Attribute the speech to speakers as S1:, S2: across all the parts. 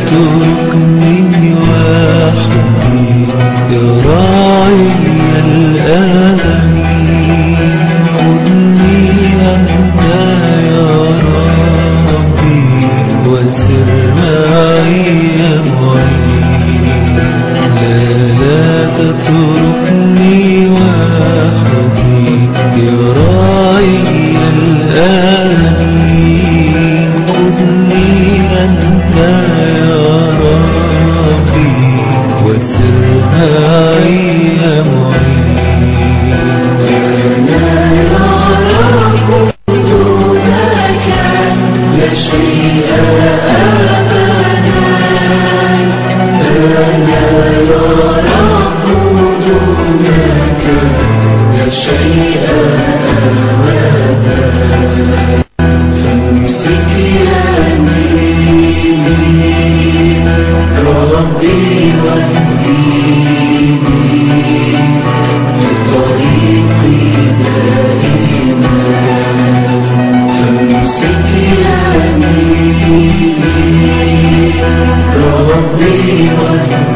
S1: تتركني وحدي يا راعي الآمين خذني أنت يا ربي وسر معي يا معين. لا لا تتركني
S2: لا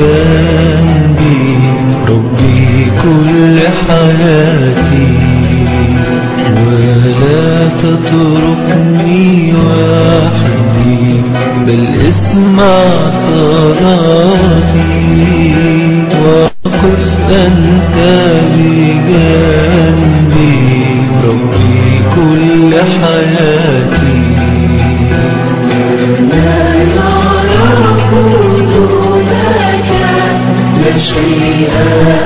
S2: بجنبي ربي كل حياتي. ولا تتركني وحدي بل اسمع صلاتي. وقف أنت بجنبي ربي كل حياتي.
S3: Amen.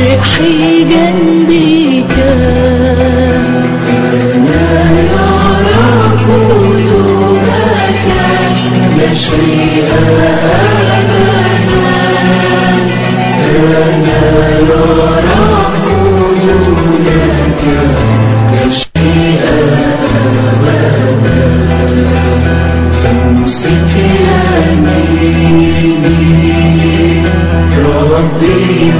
S3: فرحي جنبك
S2: أنا أعرف يومك يشري أمامك أنا Lord, be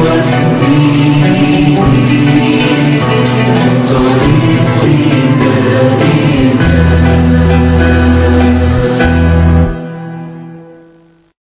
S2: with me.